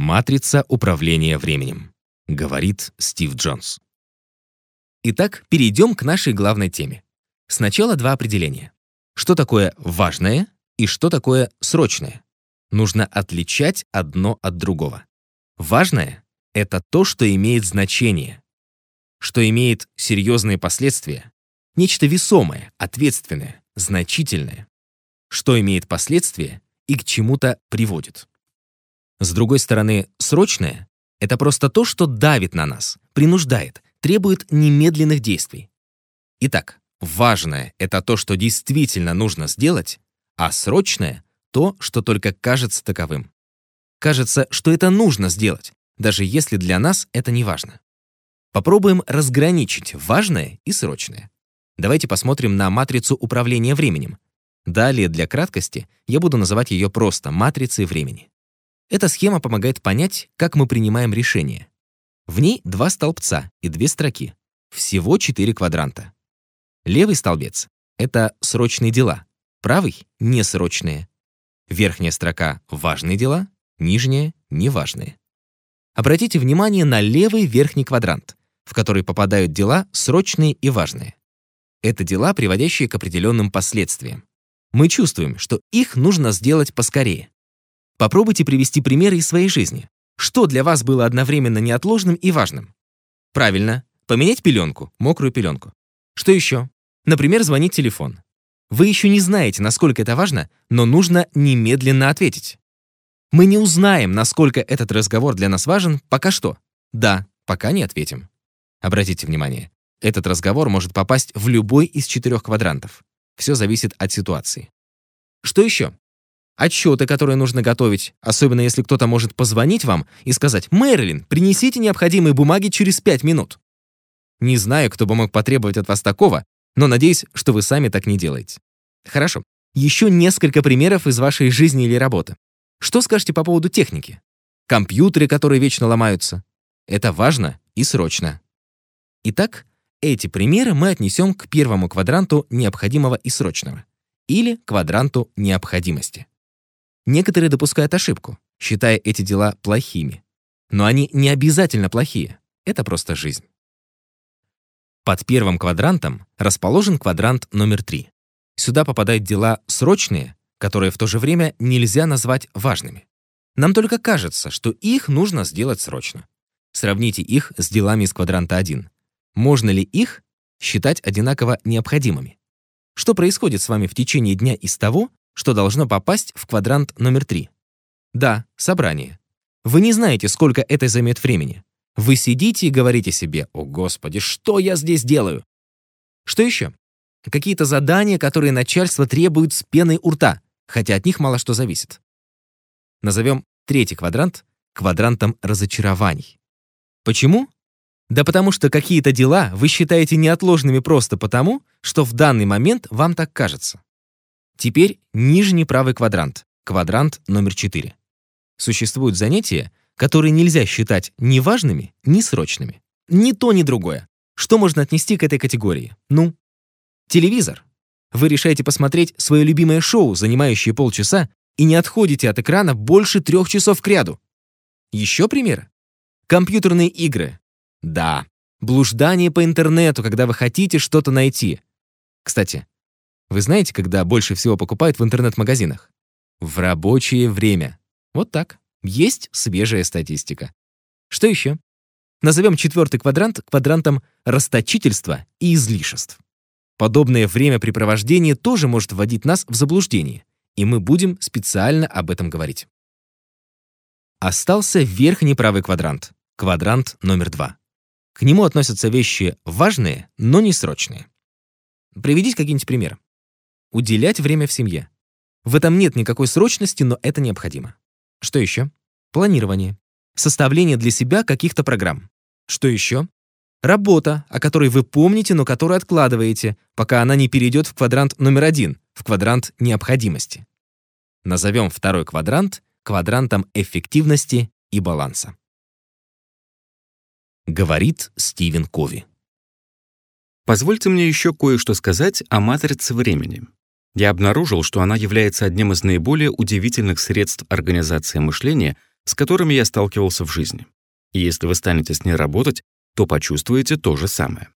Матрица управления временем, говорит Стив Джонс. Итак, перейдем к нашей главной теме. Сначала два определения. Что такое важное и что такое срочное? Нужно отличать одно от другого. Важное — это то, что имеет значение, что имеет серьезные последствия, нечто весомое, ответственное, значительное, что имеет последствия и к чему-то приводит. С другой стороны, срочное — это просто то, что давит на нас, принуждает, требует немедленных действий. Итак, важное — это то, что действительно нужно сделать, а срочное — то, что только кажется таковым. Кажется, что это нужно сделать, даже если для нас это не важно. Попробуем разграничить важное и срочное. Давайте посмотрим на матрицу управления временем. Далее, для краткости, я буду называть ее просто матрицей времени. Эта схема помогает понять, как мы принимаем решения. В ней два столбца и две строки. Всего четыре квадранта. Левый столбец — это срочные дела, правый — несрочные. Верхняя строка — важные дела, нижняя — неважные. Обратите внимание на левый верхний квадрант, в который попадают дела срочные и важные. Это дела, приводящие к определенным последствиям. Мы чувствуем, что их нужно сделать поскорее. Попробуйте привести примеры из своей жизни. Что для вас было одновременно неотложным и важным? Правильно, поменять пеленку, мокрую пеленку. Что еще? Например, звонить телефон. Вы еще не знаете, насколько это важно, но нужно немедленно ответить. Мы не узнаем, насколько этот разговор для нас важен, пока что. Да, пока не ответим. Обратите внимание, этот разговор может попасть в любой из четырех квадрантов. Все зависит от ситуации. Что еще? Отчеты, которые нужно готовить, особенно если кто-то может позвонить вам и сказать «Мэрилин, принесите необходимые бумаги через пять минут». Не знаю, кто бы мог потребовать от вас такого, но надеюсь, что вы сами так не делаете. Хорошо. Еще несколько примеров из вашей жизни или работы. Что скажете по поводу техники? Компьютеры, которые вечно ломаются. Это важно и срочно. Итак, эти примеры мы отнесем к первому квадранту необходимого и срочного или квадранту необходимости. Некоторые допускают ошибку, считая эти дела плохими. Но они не обязательно плохие. Это просто жизнь. Под первым квадрантом расположен квадрант номер 3. Сюда попадают дела срочные, которые в то же время нельзя назвать важными. Нам только кажется, что их нужно сделать срочно. Сравните их с делами из квадранта 1. Можно ли их считать одинаково необходимыми? Что происходит с вами в течение дня из того, что должно попасть в квадрант номер 3. Да, собрание. Вы не знаете, сколько это займет времени. Вы сидите и говорите себе, «О, Господи, что я здесь делаю?» Что еще? Какие-то задания, которые начальство требует с пеной у рта, хотя от них мало что зависит. Назовем третий квадрант квадрантом разочарований. Почему? Да потому что какие-то дела вы считаете неотложными просто потому, что в данный момент вам так кажется. Теперь нижний правый квадрант, квадрант номер 4. Существуют занятия, которые нельзя считать ни важными, ни срочными. Ни то, ни другое. Что можно отнести к этой категории? Ну, телевизор. Вы решаете посмотреть свое любимое шоу, занимающее полчаса, и не отходите от экрана больше трех часов кряду. Еще примеры? Компьютерные игры. Да, блуждание по интернету, когда вы хотите что-то найти. Кстати, вы знаете, когда больше всего покупают в интернет-магазинах? В рабочее время. Вот так. Есть свежая статистика. Что еще? Назовем четвертый квадрант квадрантом расточительства и излишеств. Подобное времяпрепровождение тоже может вводить нас в заблуждение, и мы будем специально об этом говорить. Остался верхний правый квадрант, квадрант номер два. К нему относятся вещи важные, но не срочные. Приведите какие-нибудь примеры. Уделять время в семье. В этом нет никакой срочности, но это необходимо. Что еще? Планирование. Составление для себя каких-то программ. Что еще? Работа, о которой вы помните, но которую откладываете, пока она не перейдет в квадрант номер один, в квадрант необходимости. Назовем второй квадрант квадрантом эффективности и баланса. Говорит Стивен Кови. Позвольте мне еще кое-что сказать о матрице времени. Я обнаружил, что она является одним из наиболее удивительных средств организации мышления, с которыми я сталкивался в жизни. И если вы станете с ней работать, то почувствуете то же самое.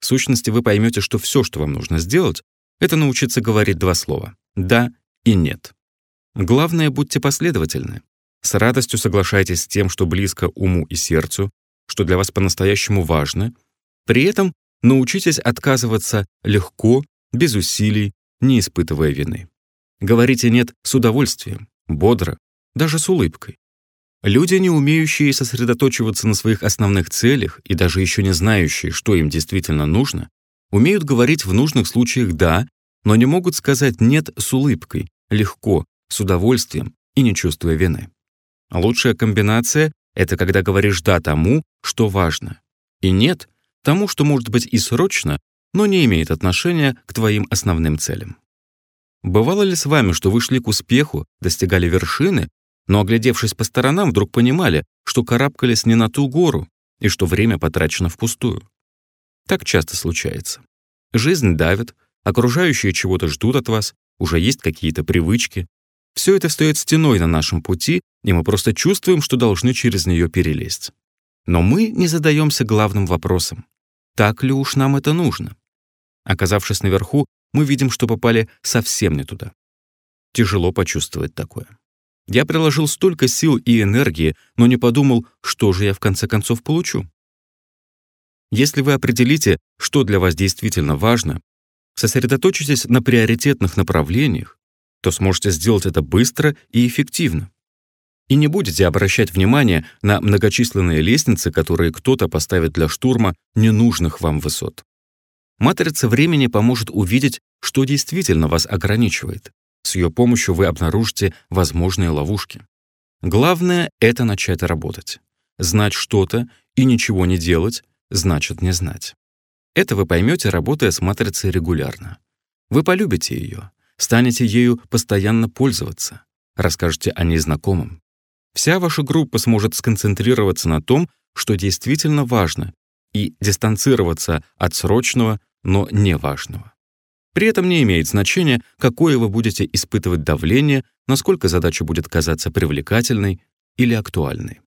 В сущности, вы поймете, что все, что вам нужно сделать, это научиться говорить два слова «да» и «нет». Главное, будьте последовательны. С радостью соглашайтесь с тем, что близко уму и сердцу, что для вас по-настоящему важно. При этом научитесь отказываться легко, без усилий, не испытывая вины. Говорите «нет» с удовольствием, бодро, даже с улыбкой. Люди, не умеющие сосредоточиваться на своих основных целях и даже еще не знающие, что им действительно нужно, умеют говорить в нужных случаях «да», но не могут сказать «нет» с улыбкой, легко, с удовольствием и не чувствуя вины. Лучшая комбинация — это когда говоришь «да» тому, что важно, и «нет» тому, что может быть и срочно, но не имеет отношения к твоим основным целям. Бывало ли с вами, что вы шли к успеху, достигали вершины, но, оглядевшись по сторонам, вдруг понимали, что карабкались не на ту гору и что время потрачено впустую? Так часто случается. Жизнь давит, окружающие чего-то ждут от вас, уже есть какие-то привычки. Все это стоит стеной на нашем пути, и мы просто чувствуем, что должны через нее перелезть. Но мы не задаемся главным вопросом. Так ли уж нам это нужно? Оказавшись наверху, мы видим, что попали совсем не туда. Тяжело почувствовать такое. Я приложил столько сил и энергии, но не подумал, что же я в конце концов получу. Если вы определите, что для вас действительно важно, сосредоточитесь на приоритетных направлениях, то сможете сделать это быстро и эффективно. И не будете обращать внимание на многочисленные лестницы, которые кто-то поставит для штурма ненужных вам высот. Матрица времени поможет увидеть, что действительно вас ограничивает. С ее помощью вы обнаружите возможные ловушки. Главное — это начать работать. Знать что-то и ничего не делать значит не знать. Это вы поймете, работая с матрицей регулярно. Вы полюбите ее, станете ею постоянно пользоваться, расскажете о ней знакомым. Вся ваша группа сможет сконцентрироваться на том, что действительно важно, и дистанцироваться от срочного, но неважного. При этом не имеет значения, какое вы будете испытывать давление, насколько задача будет казаться привлекательной или актуальной.